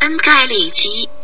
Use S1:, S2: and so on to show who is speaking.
S1: 恩盖里奇